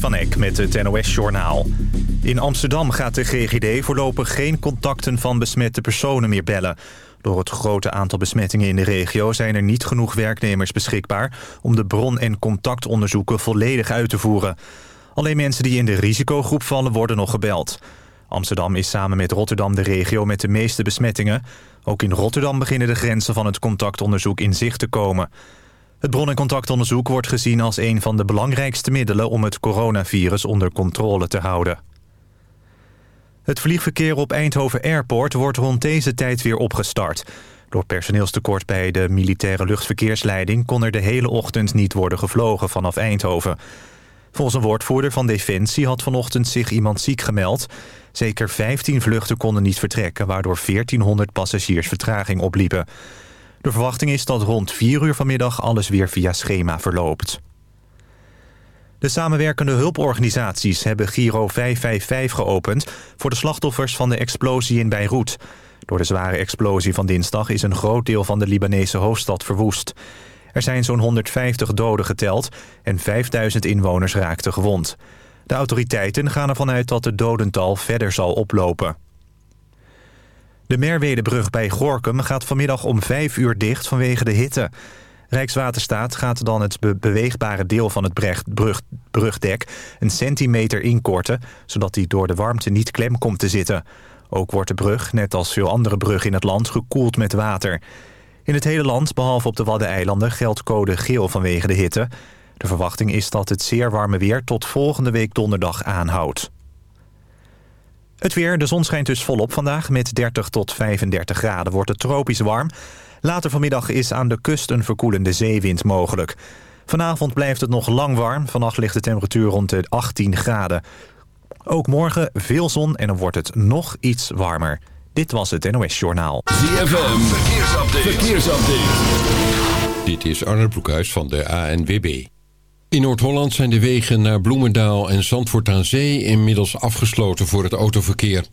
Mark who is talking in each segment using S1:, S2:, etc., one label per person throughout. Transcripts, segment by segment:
S1: Van Eck met het NOS-journaal. In Amsterdam gaat de GGD voorlopig geen contacten van besmette personen meer bellen. Door het grote aantal besmettingen in de regio zijn er niet genoeg werknemers beschikbaar... om de bron- en contactonderzoeken volledig uit te voeren. Alleen mensen die in de risicogroep vallen worden nog gebeld. Amsterdam is samen met Rotterdam de regio met de meeste besmettingen. Ook in Rotterdam beginnen de grenzen van het contactonderzoek in zicht te komen... Het bron- en contactonderzoek wordt gezien als een van de belangrijkste middelen... om het coronavirus onder controle te houden. Het vliegverkeer op Eindhoven Airport wordt rond deze tijd weer opgestart. Door personeelstekort bij de militaire luchtverkeersleiding... kon er de hele ochtend niet worden gevlogen vanaf Eindhoven. Volgens een woordvoerder van Defensie had vanochtend zich iemand ziek gemeld. Zeker 15 vluchten konden niet vertrekken... waardoor 1400 passagiers vertraging opliepen. De verwachting is dat rond 4 uur vanmiddag alles weer via schema verloopt. De samenwerkende hulporganisaties hebben Giro 555 geopend... voor de slachtoffers van de explosie in Beirut. Door de zware explosie van dinsdag is een groot deel van de Libanese hoofdstad verwoest. Er zijn zo'n 150 doden geteld en 5000 inwoners raakten gewond. De autoriteiten gaan ervan uit dat het dodental verder zal oplopen. De Merwedebrug bij Gorkum gaat vanmiddag om 5 uur dicht vanwege de hitte. Rijkswaterstaat gaat dan het beweegbare deel van het brug, brugdek een centimeter inkorten... zodat die door de warmte niet klem komt te zitten. Ook wordt de brug, net als veel andere bruggen in het land, gekoeld met water. In het hele land, behalve op de Waddeneilanden, geldt code geel vanwege de hitte. De verwachting is dat het zeer warme weer tot volgende week donderdag aanhoudt. Het weer, de zon schijnt dus volop vandaag. Met 30 tot 35 graden wordt het tropisch warm. Later vanmiddag is aan de kust een verkoelende zeewind mogelijk. Vanavond blijft het nog lang warm. Vannacht ligt de temperatuur rond de 18 graden. Ook morgen veel zon en dan wordt het nog iets warmer. Dit was het NOS Journaal.
S2: ZFM, verkeersupdate. verkeersupdate. Dit is Arne Broekhuis van de ANWB. In Noord-Holland zijn de wegen naar Bloemendaal en Zandvoort aan Zee inmiddels afgesloten voor het autoverkeer.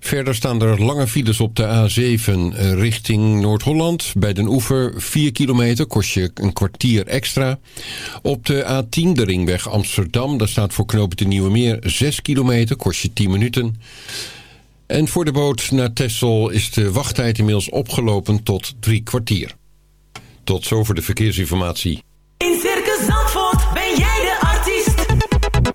S2: Verder staan er lange files op de A7 richting Noord-Holland. Bij Den Oever 4 kilometer, kost je een kwartier extra. Op de A10 de ringweg Amsterdam, daar staat voor knopen de Nieuwe Meer 6 kilometer, kost je 10 minuten. En voor de boot naar Texel is de wachttijd inmiddels opgelopen tot drie kwartier. Tot zover de verkeersinformatie.
S3: In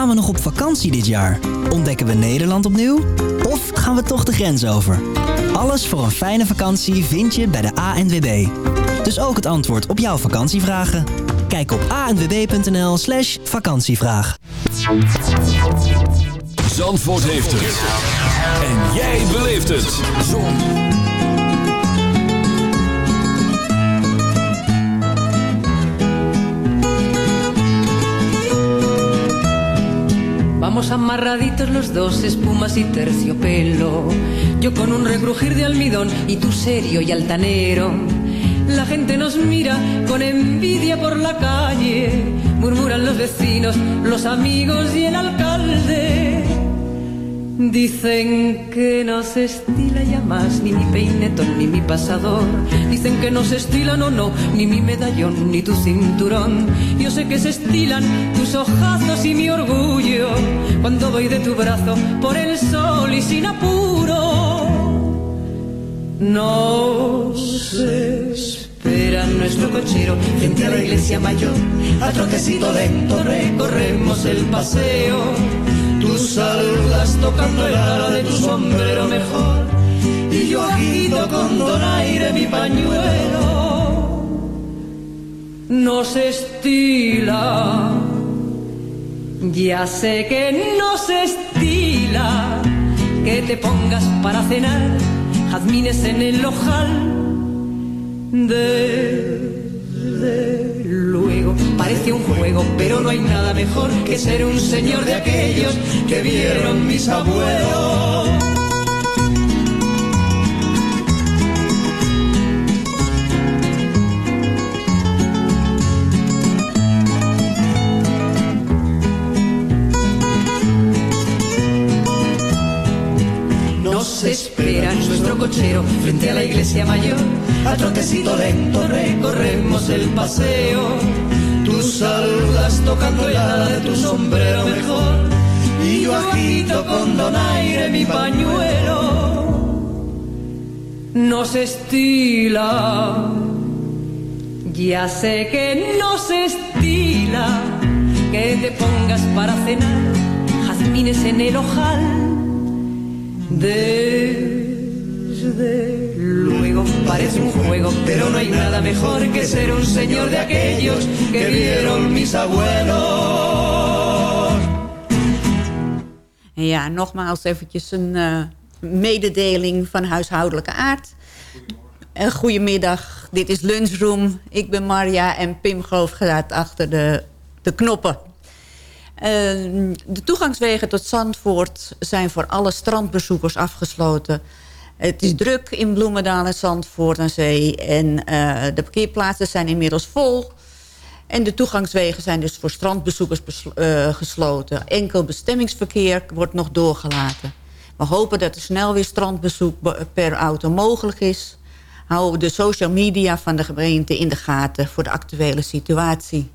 S4: Gaan we nog op vakantie dit jaar? Ontdekken we Nederland opnieuw? Of gaan we toch de grens over? Alles voor een fijne vakantie vind je bij de ANWB. Dus ook het antwoord op jouw vakantievragen? Kijk op anwb.nl slash vakantievraag.
S2: Zandvoort heeft het. En jij beleeft het. Zon.
S5: Vamos amarraditos los dos, espumas y terciopelo. Yo con un regrujir de almidón y tú serio y altanero. La gente nos mira con envidia por la calle. Murmuran los vecinos, los amigos y el alcalde. Dicen que no se estila ya más ni mi peinetón ni mi pasador. Dicen que no se estila, no, no, ni mi medallón ni tu cinturón. Yo sé que se estilan tus ojazos y mi orgullo cuando voy de tu brazo por el sol y sin apuro. Nos espera nuestro cochero frente a la iglesia mayor. A trotecito lento recorremos el paseo. Saludas tocando el ala de tu sombrero mejor y yo agito con donaire mi pañuelo. No se estila, ya sé que no se estila que te pongas para cenar jazmines en el ojal. Desde luego, parece parece un juego, pero no hay nada mejor que ser un señor de aquellos que vieron mis abuelos. Nos espera nuestro cochero frente a la iglesia mayor. A trotecito lento recorremos el paseo. Saludas tocando el de tu sombrero mejor. Y yo agito con donaire mi pañuelo. Nos estila. Ya sé que no se estila que te pongas para cenar jazmines en el ojal. Desde luego parece un juego, pero no hay nada mejor que ser un señor de aquellos que vieron mis abuelos.
S6: Ja, nogmaals eventjes een eh, mededeling van huishoudelijke aard. Een goedemiddag, dit is Lunchroom. Ik ben Marja en Pim Groof gaat achter de, de knoppen. Uh, de toegangswegen tot Zandvoort zijn voor alle strandbezoekers afgesloten. Het is druk in Bloemendaal en Zandvoort aan zee. En uh, de parkeerplaatsen zijn inmiddels vol. En de toegangswegen zijn dus voor strandbezoekers uh, gesloten. Enkel bestemmingsverkeer wordt nog doorgelaten. We hopen dat er snel weer strandbezoek per auto mogelijk is. Houden we de social media van de gemeente in de gaten voor de actuele situatie.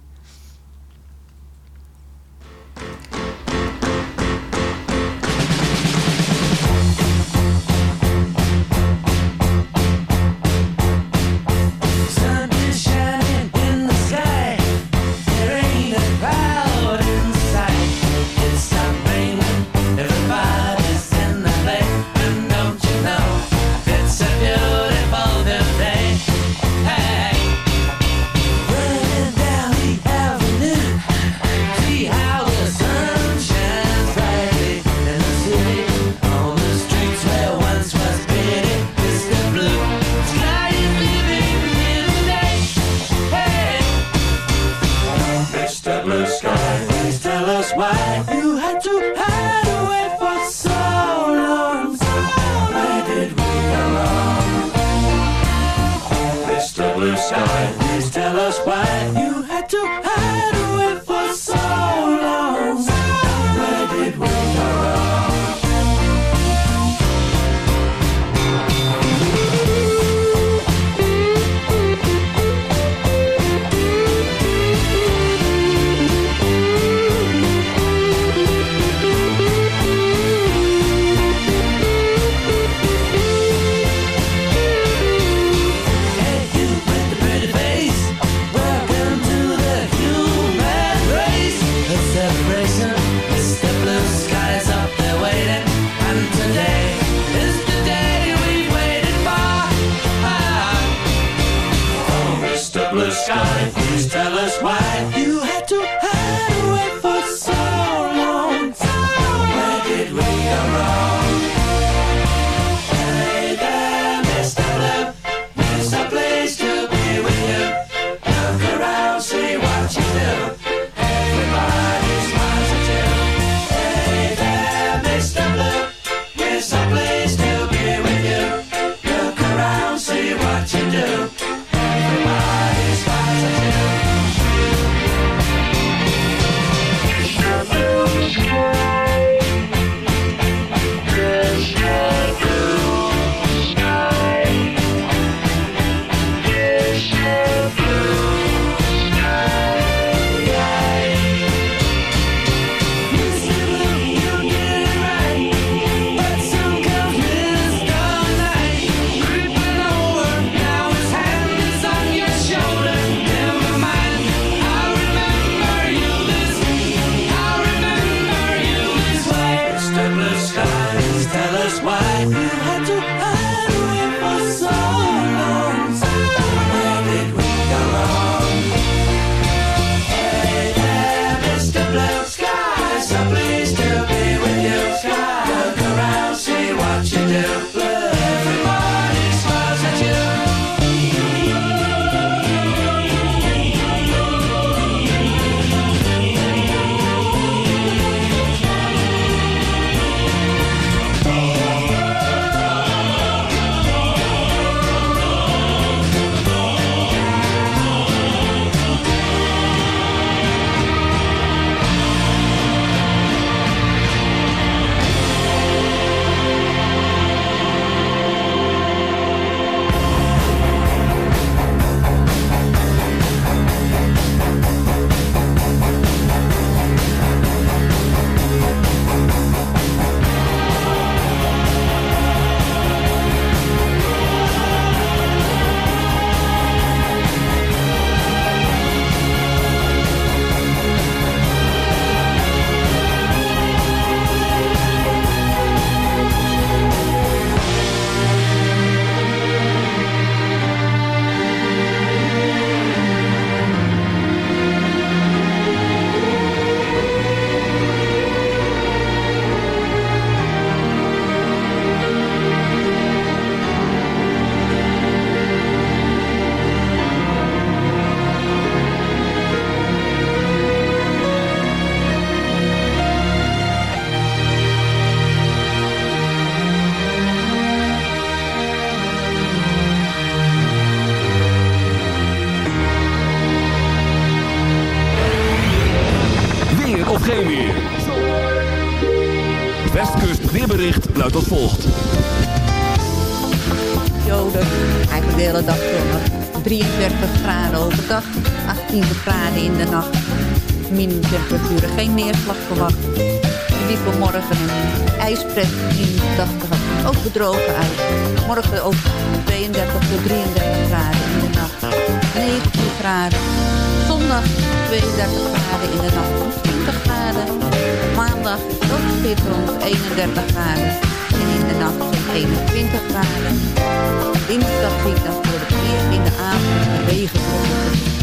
S7: Please tell us why you had to hide away for so long. Where did we go wrong? Mr. Blue Sky, please tell us why you had to hide tell us why
S6: 18 graden in de nacht. Minimumtemperaturen, geen neerslag verwacht. Die voor morgen een ijspret in de dag gehad. Ook bedrogen uit. Morgen ook 32 tot 33 graden in de nacht. 19 graden. Zondag 32 graden in de nacht. 20 graden. Maandag ook schitterend 31 graden. En in de nacht zo'n 21 graden. Dinsdag zie ik dan voor het eerst in de avond de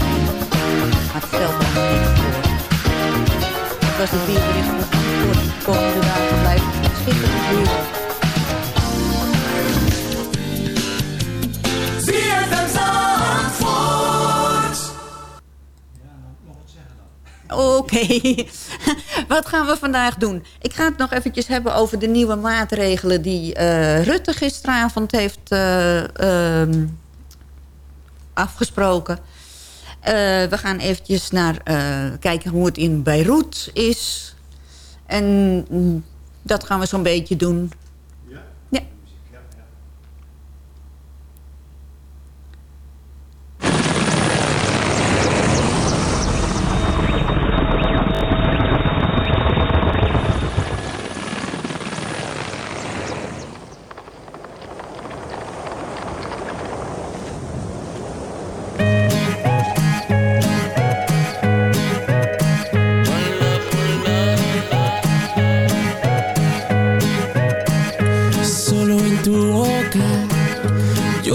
S6: regenvlokken. Maar het niet voor. Het was het weerbericht van voor de komende dagen blijft het schitterend weer. Oké, wat gaan we vandaag doen? Ik ga het nog eventjes hebben over de nieuwe maatregelen... die eh, Rutte gisteravond heeft eh, ehm, afgesproken. Eh, we gaan eventjes naar eh, kijken hoe het in Beirut is. En mm, dat gaan we zo'n beetje doen.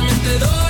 S8: también doy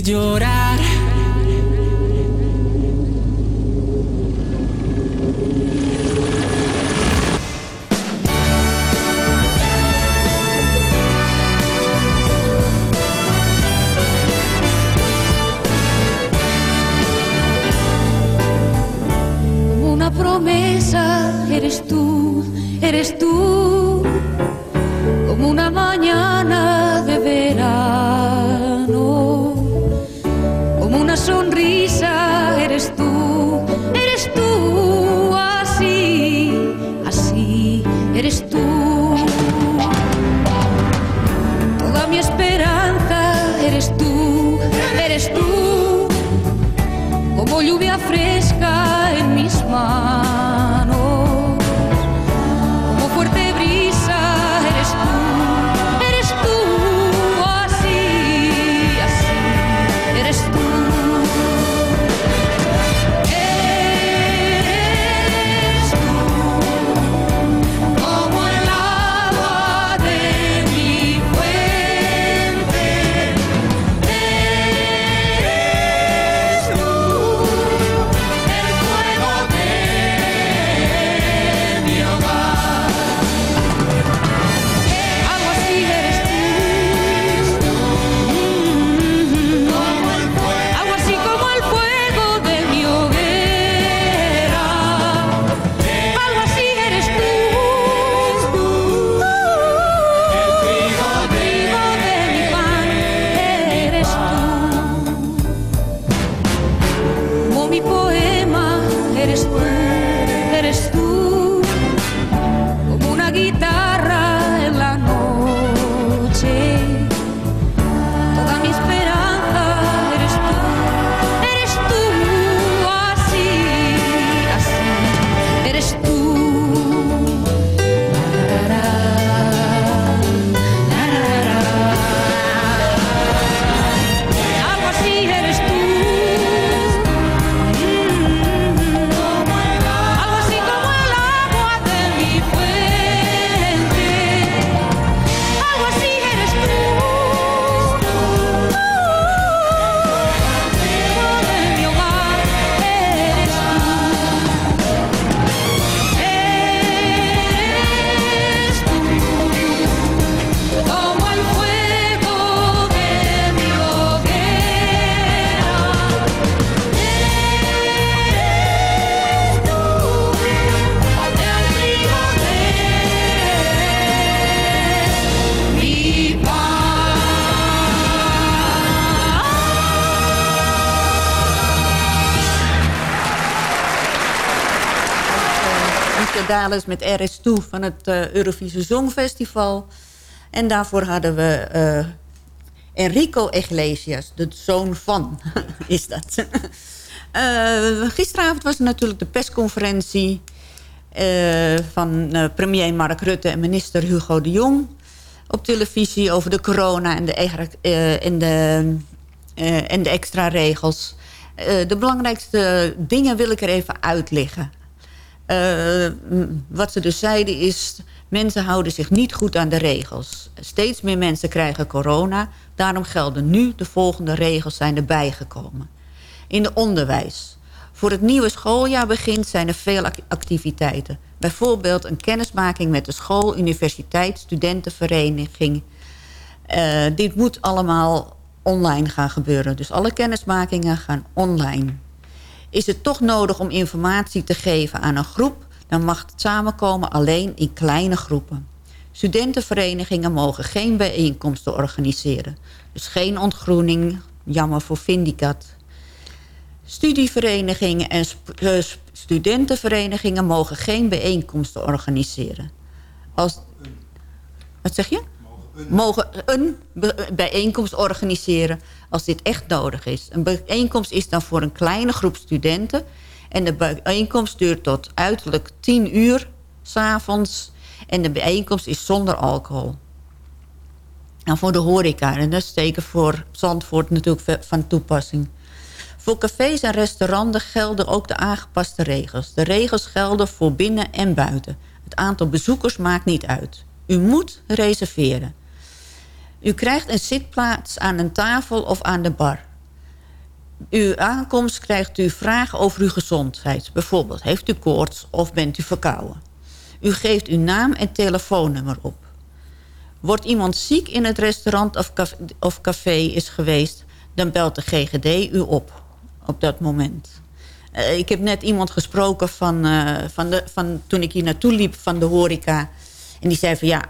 S9: llorar.
S6: Mieke Dales met RS2 van het eh, Eurovisie Songfestival. En daarvoor hadden we eh, Enrico Iglesias, de zoon van, is dat. Eh, gisteravond was er natuurlijk de persconferentie... van premier Mark Rutte en minister Hugo de Jong... op televisie over de corona en de, en de, en de extra regels. De belangrijkste dingen wil ik er even uitleggen. Eh, wat ze dus zeiden is... mensen houden zich niet goed aan de regels. Steeds meer mensen krijgen corona. Daarom gelden nu de volgende regels zijn erbij gekomen. In de onderwijs. Voor het nieuwe schooljaar begint zijn er veel ac- activiteiten. Bijvoorbeeld een kennismaking met de school, universiteit, studentenvereniging. Eh, dit moet allemaal online gaan gebeuren. Dus alle kennismakingen gaan online. Is het toch nodig om informatie te geven aan een groep... dan mag het samenkomen alleen in kleine groepen. Studentenverenigingen mogen geen bijeenkomsten organiseren. Dus geen ontgroening, jammer voor Vindicat. Studieverenigingen en eh, studentenverenigingen mogen geen bijeenkomsten organiseren. Als, wat zeg je? Mogen een bijeenkomst organiseren als dit echt nodig is. Een bijeenkomst is dan voor een kleine groep studenten... en de bijeenkomst duurt tot uiterlijk 10 uur s'avonds... en de bijeenkomst is zonder alcohol. En voor de horeca, en dat is zeker voor Zandvoort natuurlijk van toepassing. Voor cafés en restaurants gelden ook de aangepaste regels. De regels gelden voor binnen en buiten. Het aantal bezoekers maakt niet uit. U moet reserveren. U krijgt een zitplaats aan een tafel of aan de bar. Uw aankomst krijgt u vragen over uw gezondheid. Bijvoorbeeld, heeft u koorts of bent u verkouden? U geeft uw naam en telefoonnummer op. Wordt iemand ziek in het restaurant of caf- of café is geweest... dan belt de GGD u op, op dat moment. Eh, ik heb net iemand gesproken van, eh, van, de, van toen ik hier naartoe liep van de horeca. En die zei van ja,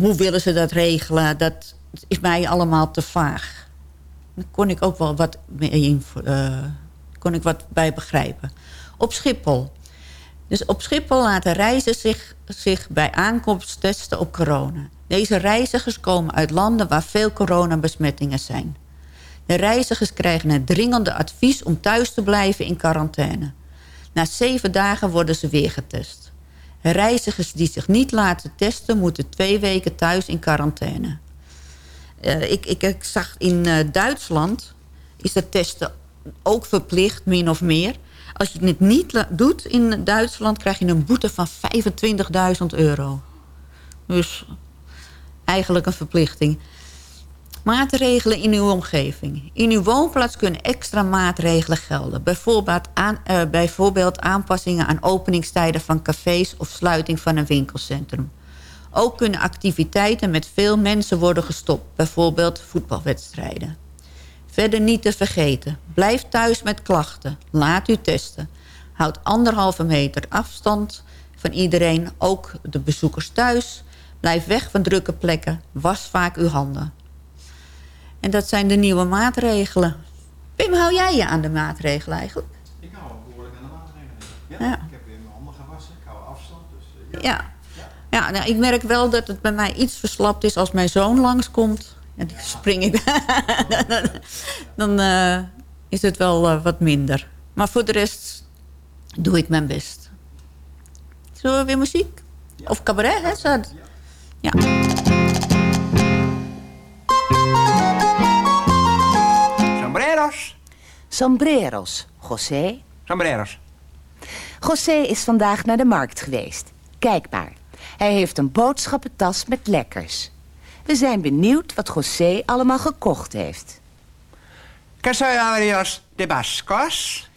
S6: hoe willen ze dat regelen? Dat is mij allemaal te vaag. Daar kon ik ook wel wat, mee eh, kon ik wat bij begrijpen. Op Schiphol. Dus op Schiphol laten reizigers zich, zich bij aankomst testen op corona. Deze reizigers komen uit landen waar veel coronabesmettingen zijn. De reizigers krijgen het dringende advies om thuis te blijven in quarantaine. Na zeven dagen worden ze weer getest. Reizigers die zich niet laten testen... moeten twee weken thuis in quarantaine. Eh, ik, ik, zag in eh, Duitsland... is dat testen ook verplicht, min of meer. Als je het niet doet in Duitsland... krijg je een boete van 25.000 euro. Dus eigenlijk een verplichting. Maatregelen in uw omgeving. In uw woonplaats kunnen extra maatregelen gelden. Bijvoorbeeld, aan, eh, bijvoorbeeld aanpassingen aan openingstijden van cafés... of sluiting van een winkelcentrum. Ook kunnen activiteiten met veel mensen worden gestopt. Bijvoorbeeld voetbalwedstrijden. Verder niet te vergeten. Blijf thuis met klachten. Laat u testen. Houd anderhalve meter afstand van iedereen, ook de bezoekers thuis. Blijf weg van drukke plekken. Was vaak uw handen. En dat zijn de nieuwe maatregelen. Pim, hou jij je aan de maatregelen eigenlijk?
S10: Ik hou behoorlijk aan de maatregelen. Ja,
S6: Ja.
S10: ik heb weer mijn handen gewassen, ik hou afstand. Dus, eh,
S6: Ja. Ja, nou, ik merk wel dat het bij mij iets verslapt is als mijn zoon langskomt. En dan spring ik. dan eh, is het wel eh, wat minder. Maar voor de rest doe ik mijn best. Zullen we weer muziek? Of cabaret, hè, Sad? Ja.
S11: Sombreros, José.
S12: Sombreros.
S11: José is vandaag naar de markt geweest. Kijk maar. Hij heeft een boodschappentas met lekkers. We zijn benieuwd wat José allemaal gekocht heeft.
S12: Quesadillas de Bascos.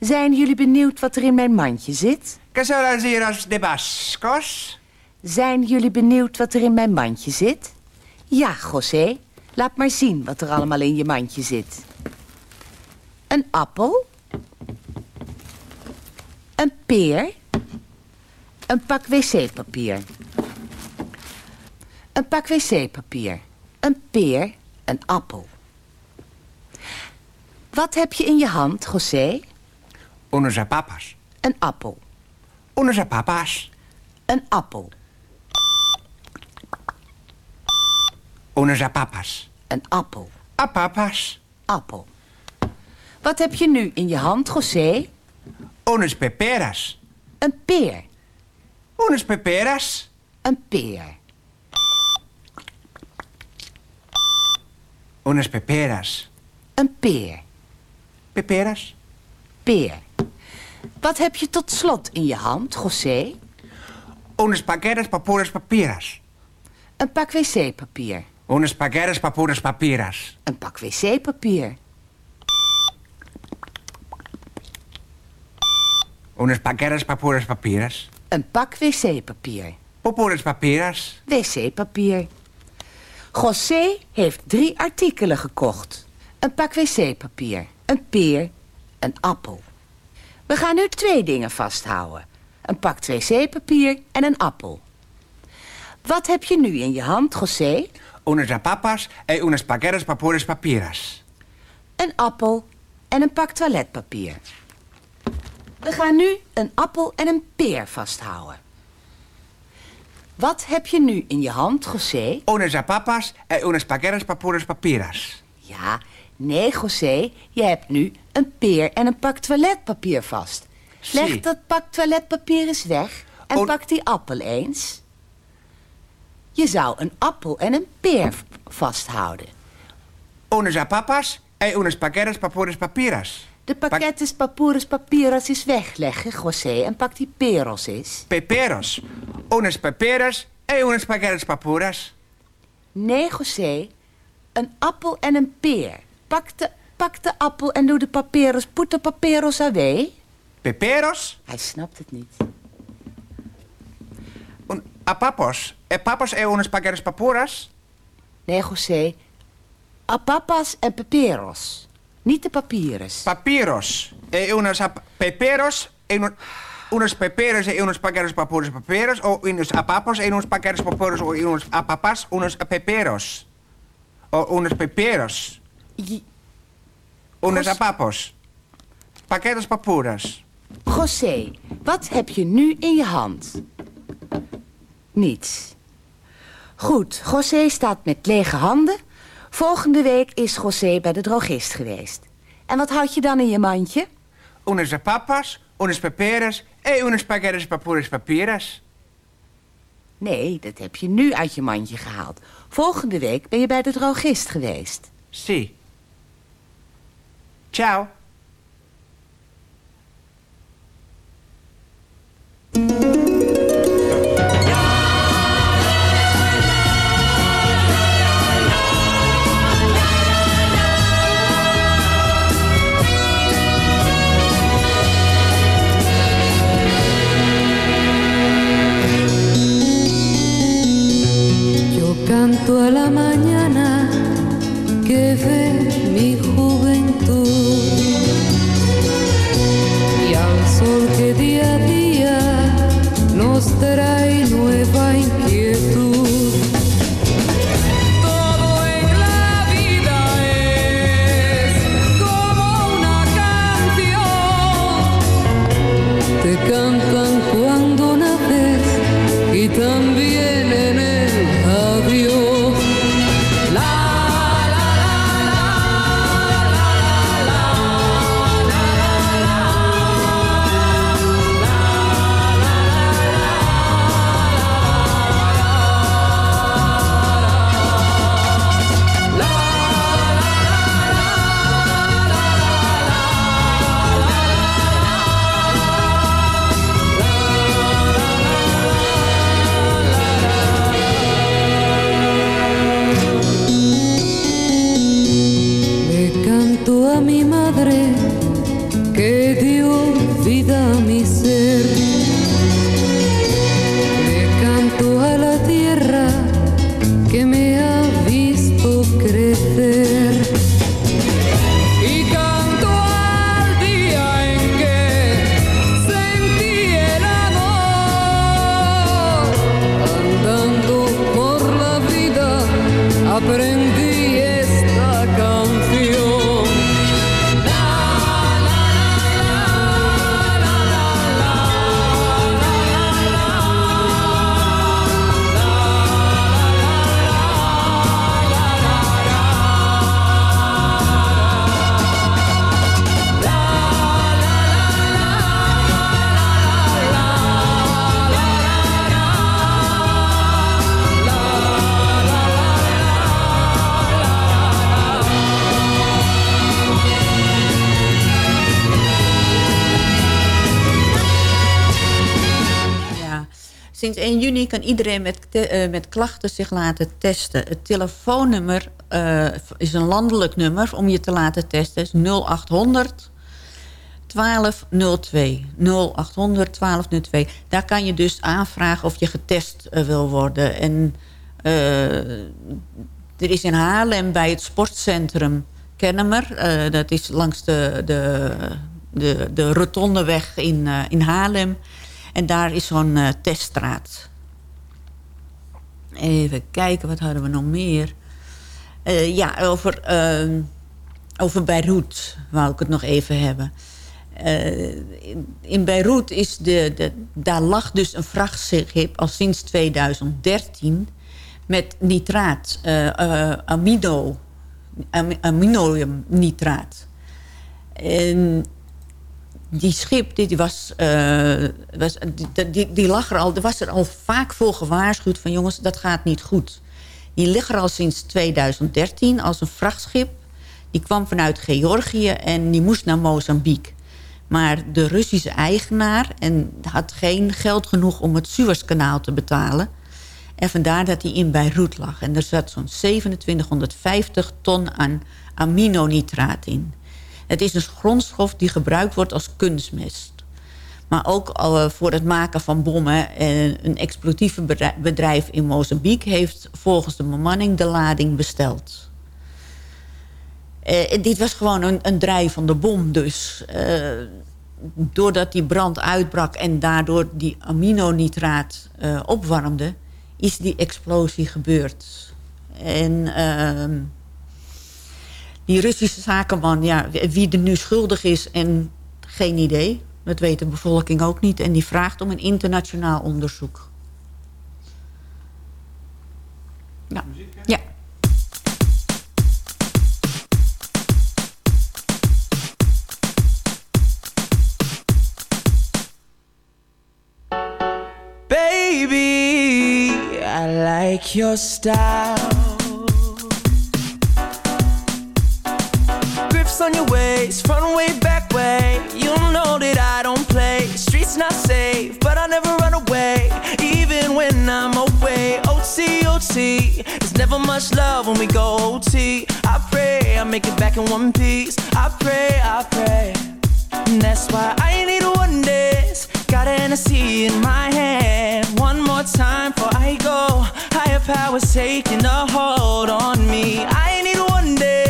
S11: Zijn jullie benieuwd wat er in mijn mandje zit?
S12: Quesadillas de Bascos.
S11: Zijn jullie benieuwd wat er in mijn mandje zit? Ja, José. Laat maar zien wat er allemaal in je mandje zit. Een appel. Een peer. Een pak wc-papier. Een pak wc-papier. Een peer. Een appel. Wat heb je in je hand, José?
S12: Unos papas.
S11: Een appel.
S12: Unos papas.
S11: Een appel.
S12: Unos papas.
S11: Een appel.
S12: A papas.
S11: Appel. Wat heb je nu in je hand, José?
S12: Unos peperas.
S11: Een peer.
S12: Unos peperas.
S11: Een peer.
S12: Unos peperas.
S11: Een peer.
S12: Peperas.
S11: Peer. Wat heb je tot slot in je hand, José?
S12: Unos paquetes papuras papiras.
S11: Een pak wc-papier.
S12: Unos paquetes papuras papiras.
S11: Een pak wc-papier.
S12: Unos paquetes papuras papiras.
S11: Een pak wc-papier.
S12: Papuras papiras.
S11: Wc-papier. José heeft drie artikelen gekocht. Een pak wc-papier, een peer, een appel. We gaan nu twee dingen vasthouden. Een pak wc-papier en een appel. Wat heb je nu in je hand, José?
S12: Unos papas en unos paquetes papuras papiras.
S11: Een appel en een pak toiletpapier. We gaan nu een appel en een peer vasthouden. Wat heb je nu in je hand, José?
S12: Unos papas en unos paquetes papuras papiras.
S11: Ja, nee, José. Je hebt nu een peer en een pak toiletpapier vast. Leg dat pak toiletpapier eens weg en pak die appel eens. Je zou een appel en een peer vasthouden.
S12: Unos papas en unos paquetes papuras papiras.
S11: De pakkettes papoeres papieras is wegleggen, José, en pak die peros eens.
S12: Peperos. Unos peperas en unos paquetes papuras.
S11: Nee, José. Een appel en een peer. Pak de, pak de appel en doe de paperos. Put de paperos away.
S12: Peperos?
S11: Hij snapt het niet.
S12: Un, a papos. E papos e unos paqueros papuras?
S11: Nee, José. A papas en peperos. Niet de papieres.
S12: Papiros. E unos a peperos e unos... Unos peperos e unos paqueros papuras paperos o unos a papos e unos paqueros papuras o unos a papas unos peperos. O unos peperos. Unos a papos. Paqueros papuras.
S11: José, wat heb je nu in je hand? Niets. Goed, José staat met lege handen. Volgende week is José bij de drogist geweest. En wat houd je dan in je mandje?
S12: Unos a papas, unos peperos e unos paqueros papuras papiras.
S11: Nee, dat heb je nu uit je mandje gehaald. Volgende week ben je bij de drogist geweest.
S12: Si. Ciao.
S13: Nos trae nueva
S6: Sinds 1 juni kan iedereen met, eh, met klachten zich laten testen. Het telefoonnummer eh, is een landelijk nummer om je te laten testen. is 0800 1202. 0800 1202. Daar kan je dus aanvragen of je getest eh, wil worden. En er is in Haarlem bij het sportcentrum Kennemer. dat is langs de, de, de, de Rotondeweg in, in Haarlem. En daar is zo'n eh, teststraat. Even kijken, wat hadden we nog meer? Eh, ja, over, eh, over Beirut wou ik het nog even hebben. Eh, in, in Beirut is de, de, daar lag dus een vrachtschip al sinds 2013 met nitraat, amido, am. En die schip, die, was, eh, was, die, die, die lag er al, er was er al vaak voor gewaarschuwd van jongens, dat gaat niet goed. Die ligt er al sinds 2013 als een vrachtschip. Die kwam vanuit Georgië en die moest naar Mozambique. Maar de Russische eigenaar en had geen geld genoeg om het Suezkanaal te betalen. En vandaar dat hij in Beirut lag. En er zat zo'n 2750 ton aan aminonitraat in. Het is een grondstof die gebruikt wordt als kunstmest. Maar ook eh, voor het maken van bommen. Eh, een explosieve bedrijf- in Mozambique heeft volgens de bemanning de lading besteld. Eh, dit was gewoon een, een draai bom dus. Doordat die brand uitbrak en daardoor die aminonitraat opwarmde... is die explosie gebeurd. En ehm, die Russische zakenman, ja, wie er nu schuldig is en geen idee... dat weet de bevolking ook niet. En die vraagt om een internationaal onderzoek. Ja. ja.
S14: Baby, I like your. On your waist, front way, back way. You know that I don't play. Streets not safe, but I never run away, even when I'm away. OT, OT. There's never much love when we go OT. I pray I make it back in one piece. I pray, I pray. And that's why I need a one dance. Got an Hennessy in my hand. One more time before I go. Higher powers taking a hold on me. I need one dance.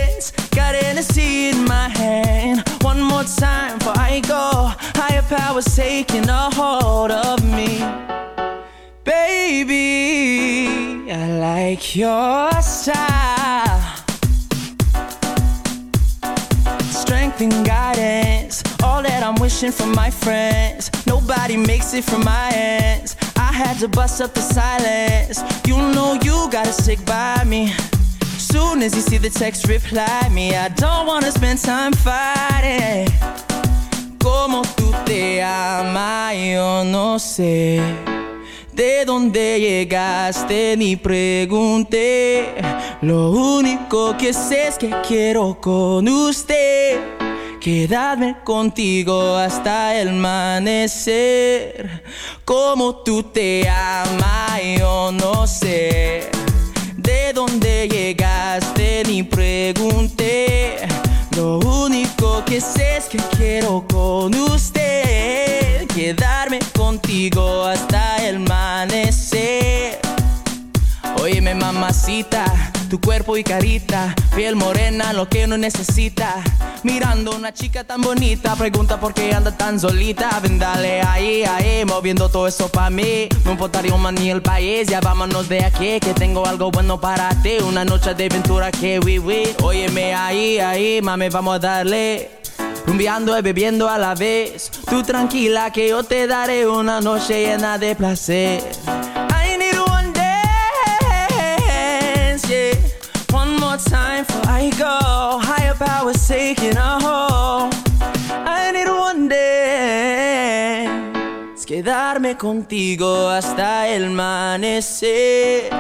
S14: Hennessy in my hand. One more time before I go. Higher powers taking a hold of me. Baby, I like your style. strength and guidance. All that I'm wishing for my friends. Nobody makes it from my ends. I had to bust up the silence. You know you gotta stick by me. Soon as you see the text, reply me. I don't wanna spend time fighting. Como tú te amas, yo no sé. De dónde llegaste ni pregunté. Lo único que sé es que quiero con usted quedarme contigo hasta el amanecer. Como tú te amas, yo no sé. De dónde llegaste ni pregunté. Lo único que sé es que quiero con usted quedarme contigo hasta el amanecer. Óyeme mamacita, tu cuerpo y carita, piel morena, lo que uno necesita. Mirando una chica tan bonita, pregunta por qué anda tan solita. Ven dale ahí, ahí, moviendo todo eso pa' mí. No importaría más ni el país, ya vámonos de aquí, que tengo algo bueno para ti. Una noche de aventura que we. Óyeme ahí, ahí, mami, vamos a darle. Rumbeando y bebiendo a la vez. Tú tranquila que yo te daré una noche llena de placer. Time before I go. Higher powers taking a hold. I need one dance. Quedarme contigo hasta el amanecer.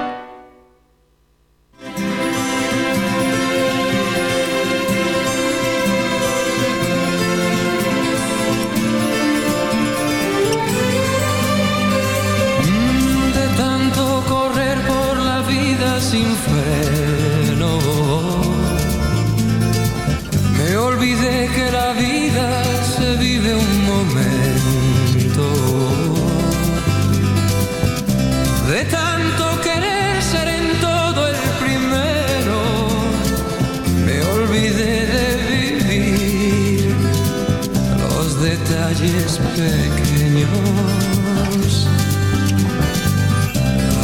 S8: Pequeños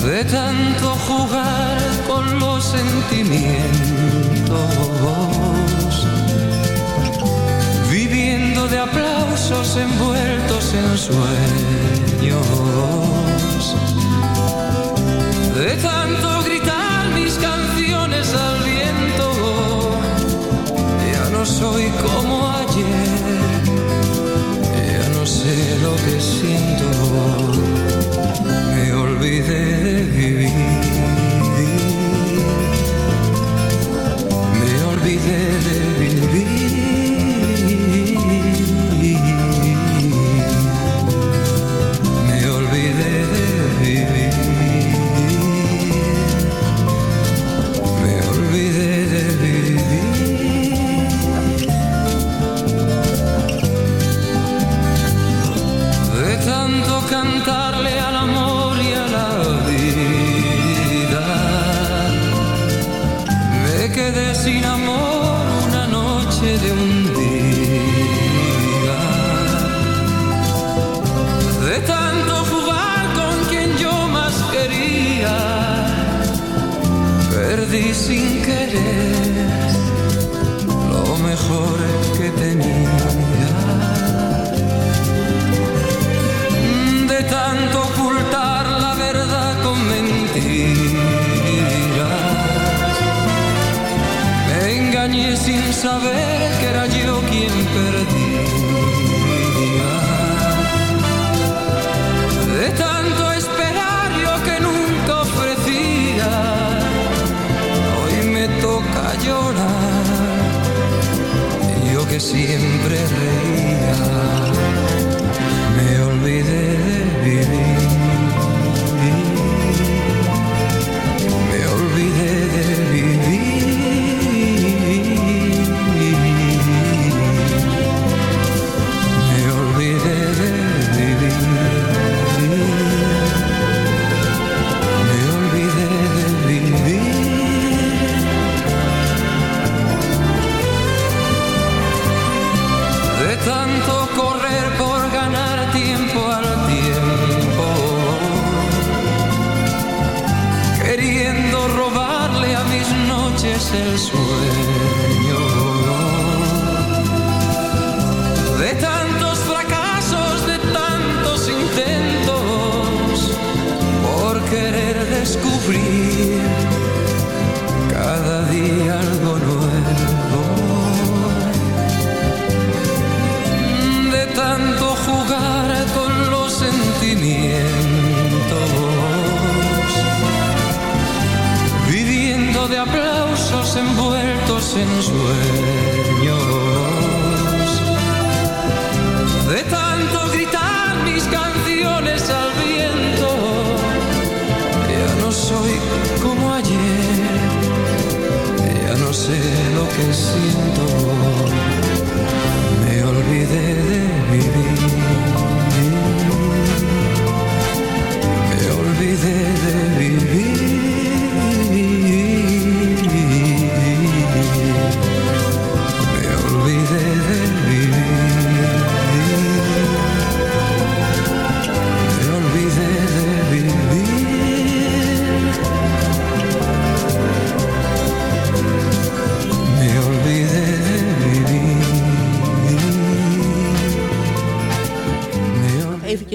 S8: de tanto jugar con los sentimientos, viviendo de aplausos envueltos en sueños, de tanto gritar mis canciones al viento, ya no soy como ayer, lo que siento. Me olvidé saber que era yo quien perdía. De tanto esperar yo que nunca ofrecía, hoy me toca llorar. Yo que siempre reía,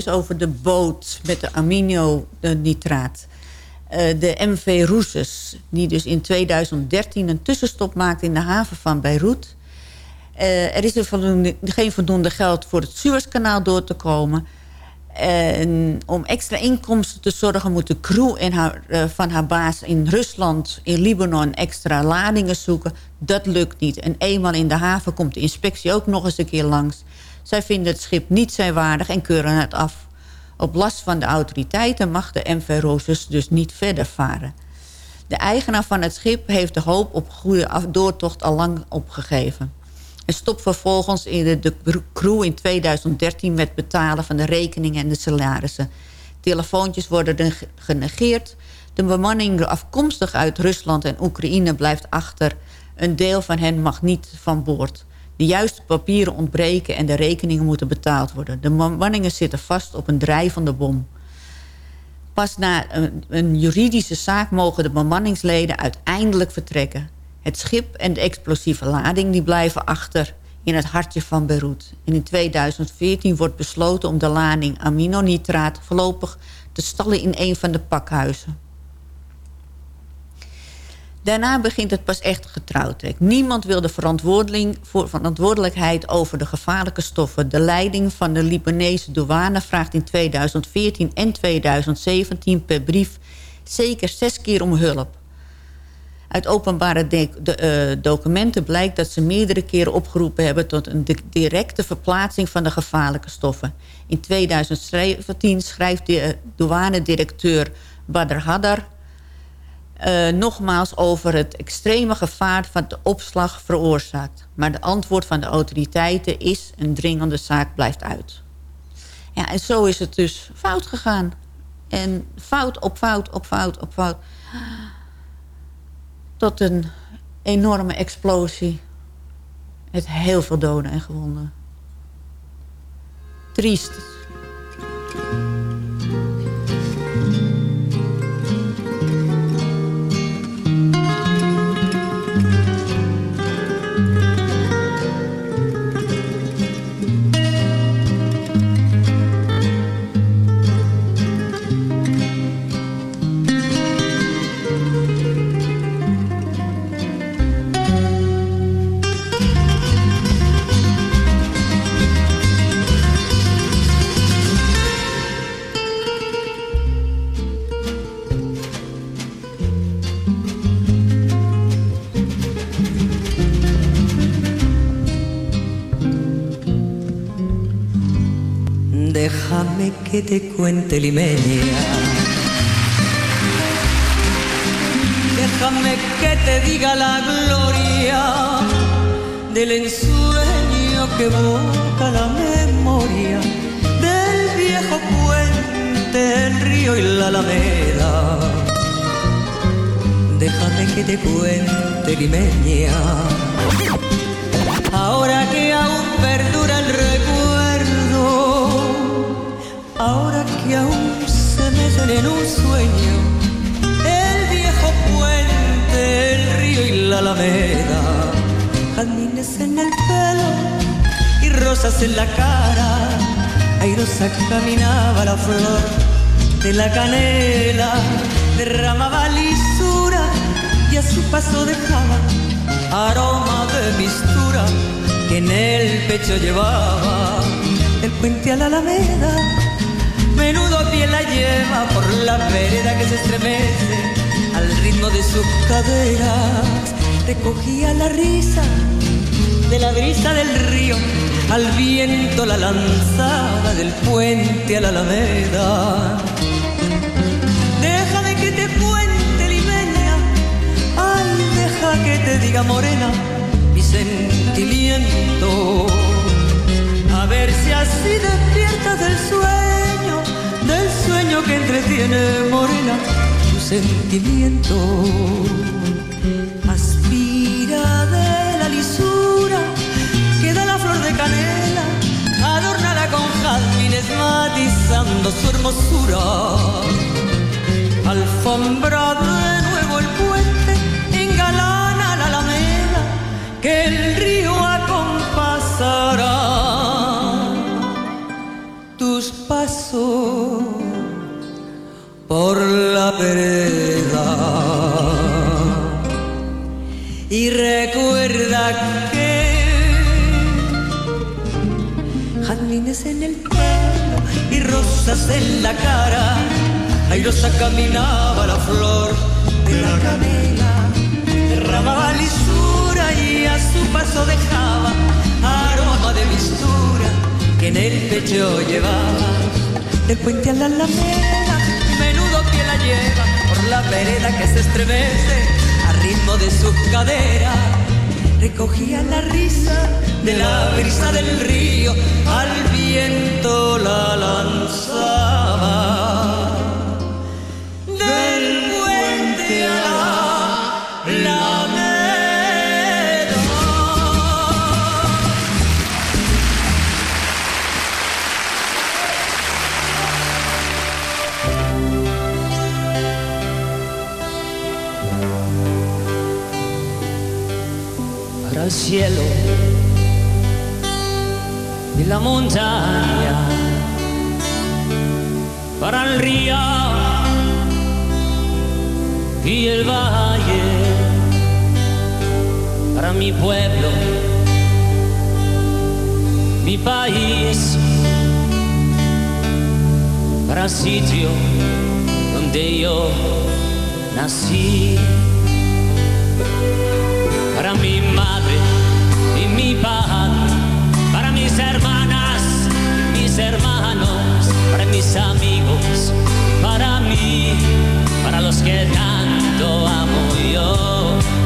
S6: over de boot met de amino-nitraat. Eh, de MV Roeses, die dus in 2013 een tussenstop maakte in de haven van Beirut. Eh, er is er geen voldoende geld voor het Suezkanaal door te komen. En om extra inkomsten te zorgen moet de crew in haar, eh, van haar baas in Rusland, in Libanon, extra ladingen zoeken. Dat lukt niet. En eenmaal in de haven komt de inspectie ook nog eens een keer langs. Zij vinden het schip niet zijwaardig en keuren het af. Op last van de autoriteiten mag de MV Roses dus niet verder varen. De eigenaar van het schip heeft de hoop op goede doortocht al lang opgegeven. En stopt vervolgens in de, de crew in 2013 met betalen van de rekeningen en de salarissen. Telefoontjes worden er ge- genegeerd. De bemanning afkomstig uit Rusland en Oekraïne blijft achter. Een deel van hen mag niet van boord. De juiste papieren ontbreken en de rekeningen moeten betaald worden. De bemanningen zitten vast op een drijvende bom. Pas na een, een juridische zaak mogen de bemanningsleden uiteindelijk vertrekken. Het schip en de explosieve lading die blijven achter in het hartje van Beirut. In 2014 wordt besloten om de lading aminonitraat voorlopig te stallen in een van de pakhuizen. Daarna begint het pas echt getrouwtrek. Niemand wil de verantwoording verantwoordelijkheid over de gevaarlijke stoffen. De leiding van de Libanese douane vraagt in 2014 en 2017 per brief zeker zes keer om hulp. Uit openbare de- eh, documenten blijkt dat ze meerdere keren opgeroepen hebben... tot een di- directe verplaatsing van de gevaarlijke stoffen. In 2017 schrijft de eh, douanedirecteur Badr Haddar... eh, nogmaals over het extreme gevaar van de opslag veroorzaakt. Maar de antwoord van de autoriteiten is... een dringende zaak blijft uit. Ja, en zo is het dus fout gegaan. En fout op fout op fout op fout tot een enorme explosie. Met heel veel doden en gewonden. Triest.
S15: Déjame que te cuente limeña. Déjame que te diga la gloria del ensueño que evoca la memoria del viejo puente, el río y la alameda. Déjame que te cuente limeña. Ahora que aún perdura ahora que aún se meten en un sueño, el viejo puente, el río y la alameda, jazmines en el pelo y rosas en la cara, airosa caminaba la flor de la canela, derramaba lisura y a su paso dejaba aroma de mistura que en el pecho llevaba el puente a la alameda. Menudo pie la lleva por la vereda que se estremece al ritmo de sus caderas. Recogía la risa de la brisa del río, al viento la lanzada del puente a la alameda. Déjame que te cuente limeña, ay, deja que te diga morena mi sentimiento. A ver si así despiertas del sueño, sueño que entretiene morena tu sentimiento. Aspira de la lisura que da la flor de canela, adornada con jazmines matizando su hermosura. Alfombra de nuevo el puente, engalana la alameda, que el río acompasará por la vereda. Y recuerda que jazmines en el pelo y rosas en la cara, airosa caminaba la flor de la canela, derramaba lisura y a su paso dejaba aroma de mistura que en el pecho llevaba. Del puente a la alameda, por la vereda que se estremece al ritmo de su cadera. Recogía la risa de la brisa del río, al viento la lanzaba. El cielo y la montaña, para el río y el valle, para mi pueblo, mi país, para el sitio donde yo nací para mi madre y mi padre, para mis hermanas y mis hermanos, para mis amigos, para mí, para los que tanto amo yo.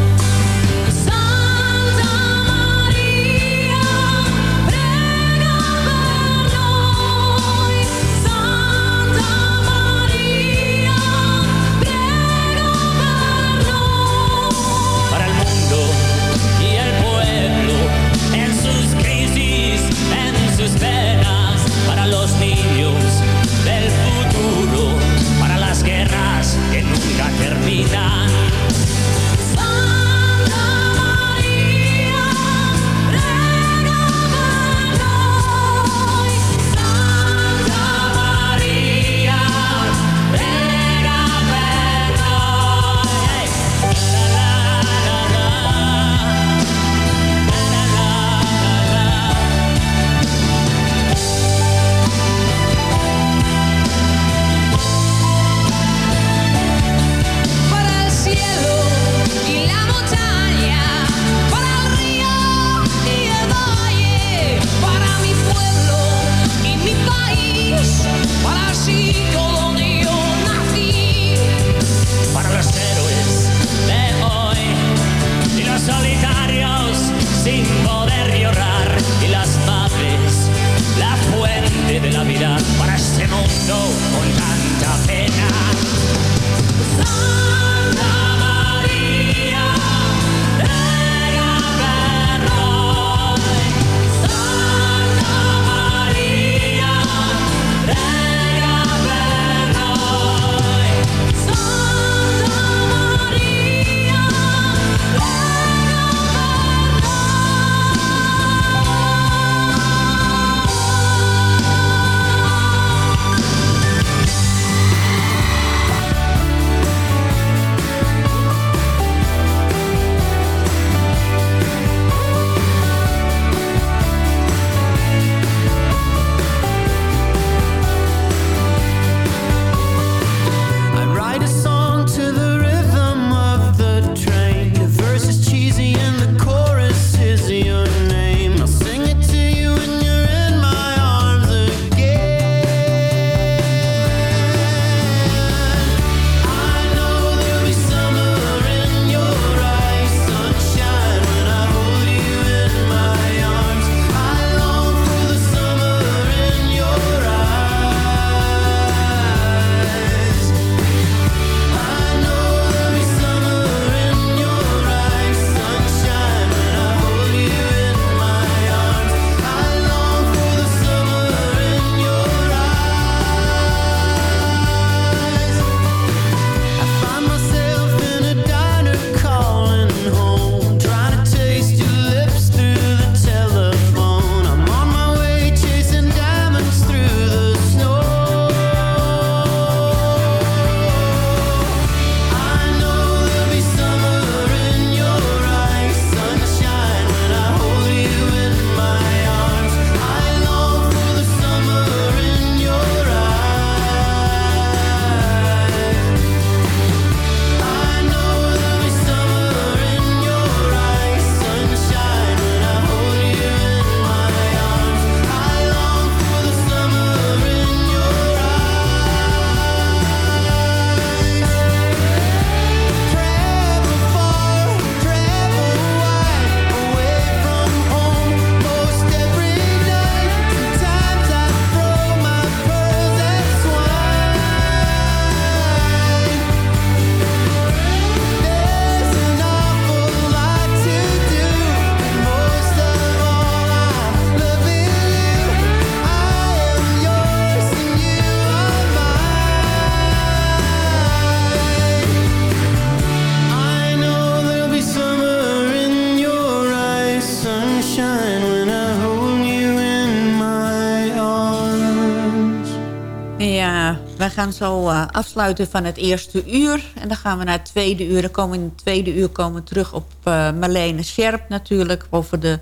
S6: Gaan zo eh, afsluiten van het eerste uur. En dan gaan we naar het tweede uur. Dan komen in het tweede uur komen we terug op eh Marlene Scherp natuurlijk. Over de,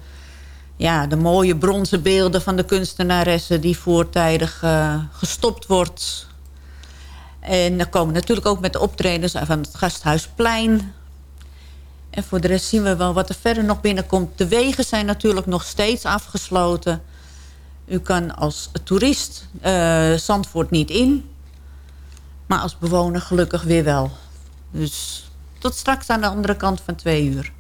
S6: ja, de mooie bronzen beelden van de kunstenaresse... die voortijdig eh, gestopt wordt. En dan komen we natuurlijk ook met de optredens van het Gasthuisplein... En voor de rest zien we wel wat er verder nog binnenkomt. De wegen zijn natuurlijk nog steeds afgesloten. U kan als toerist eh, Zandvoort niet in. Maar als bewoner gelukkig weer wel. Dus tot straks aan de andere kant van twee uur.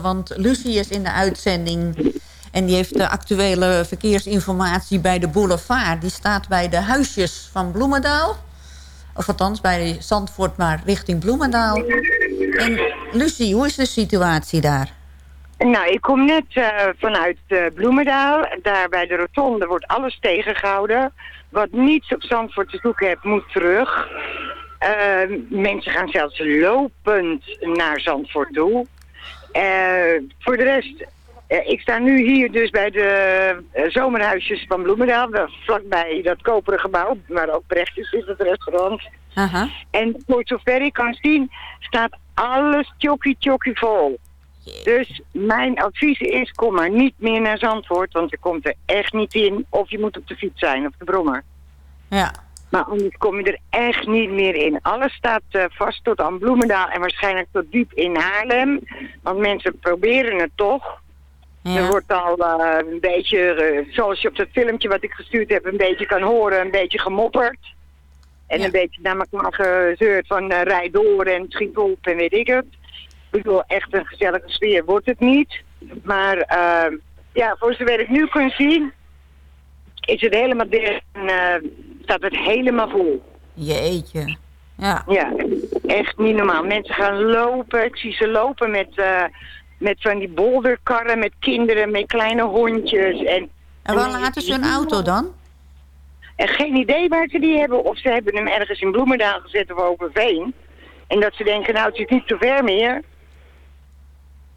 S6: Want Lucie is in de uitzending. En die heeft de actuele verkeersinformatie bij de boulevard. Die staat bij de huisjes van Bloemendaal. Of althans, bij Zandvoort, maar richting Bloemendaal. En Lucie, hoe is de situatie daar?
S16: Nou, ik kom net eh, vanuit eh, Bloemendaal. Daar bij de rotonde wordt alles tegengehouden. Wat niets op Zandvoort te zoeken heeft, moet terug. Eh, mensen gaan zelfs lopend naar Zandvoort toe. Eh, voor de rest, eh, ik sta nu hier dus bij de eh, zomerhuisjes van Bloemendaal. Vlakbij dat koperen gebouw, waar ook Brechtjes is, het restaurant.
S6: Aha.
S16: En voor zover ik kan zien, staat alles tjokkie tjokkie vol. Dus mijn advies is, kom maar niet meer naar Zandvoort, want je komt er echt niet in. Of je moet op de fiets zijn, of de brommer.
S6: Ja.
S16: Maar anders kom je er echt niet meer in. Alles staat eh, vast tot aan Bloemendaal en waarschijnlijk tot diep in Haarlem. Want mensen proberen het toch. Er wordt al eh, een beetje, eh, zoals je op dat filmpje wat ik gestuurd heb, een beetje kan horen, een beetje gemopperd. En een beetje naar elkaar gezeurd van rij door en schiet op en weet ik het. Ik bedoel, echt een gezellige sfeer wordt het niet. Maar ja, voor zover ik nu kan zien, is het helemaal dicht en eh, staat het helemaal vol.
S6: Jeetje. Ja.
S16: Ja, echt niet normaal. Mensen gaan lopen. Ik zie ze lopen met, eh, met van die bolderkarren, met kinderen, met kleine hondjes. En,
S6: En waar laten ze hun auto dan?
S16: En geen idee waar ze die hebben. Of ze hebben hem ergens in Bloemendaal gezet of Overveen. En dat ze denken, nou het is niet zo ver meer.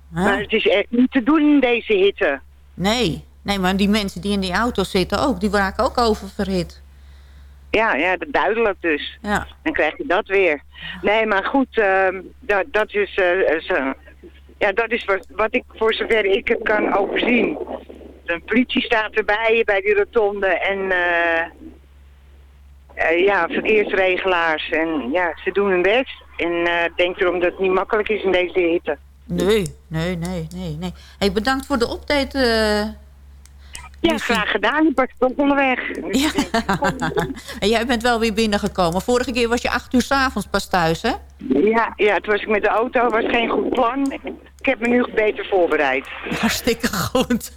S16: Maar het is echt niet te doen in deze hitte.
S6: Nee. Nee, maar die mensen die in die auto zitten ook, die raken ook oververhit.
S16: Ja, ja, dat duidelijk dus.
S6: Ja.
S16: Dan krijg je dat weer. Nee, maar goed, ehm, dat, dat is... eh, zo- ja, dat is wat, wat ik voor zover ik het kan overzien. De politie staat erbij bij die rotonde en... eh, eh, ja, verkeersregelaars. En ja, ze doen hun best. En eh, denk erom dat het niet makkelijk is in deze hitte.
S6: Nee, nee, nee, nee, nee. Hey, bedankt voor de update.
S16: Ja, graag gedaan. Ik was toch onderweg.
S6: Ja. en jij bent wel weer binnengekomen. Vorige keer was je acht uur s'avonds pas thuis, hè?
S16: Ja, ja, toen was ik met de auto. was geen goed plan. Ik heb me nu beter voorbereid.
S6: Hartstikke goed.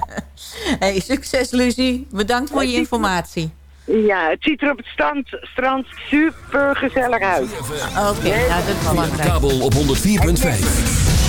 S6: hey, succes, Lucie. Bedankt voor je informatie.
S16: Ja, het ziet er op het strand, strand super gezellig uit.
S6: Oké, nou dat is belangrijk.
S17: Kabel op 104.5.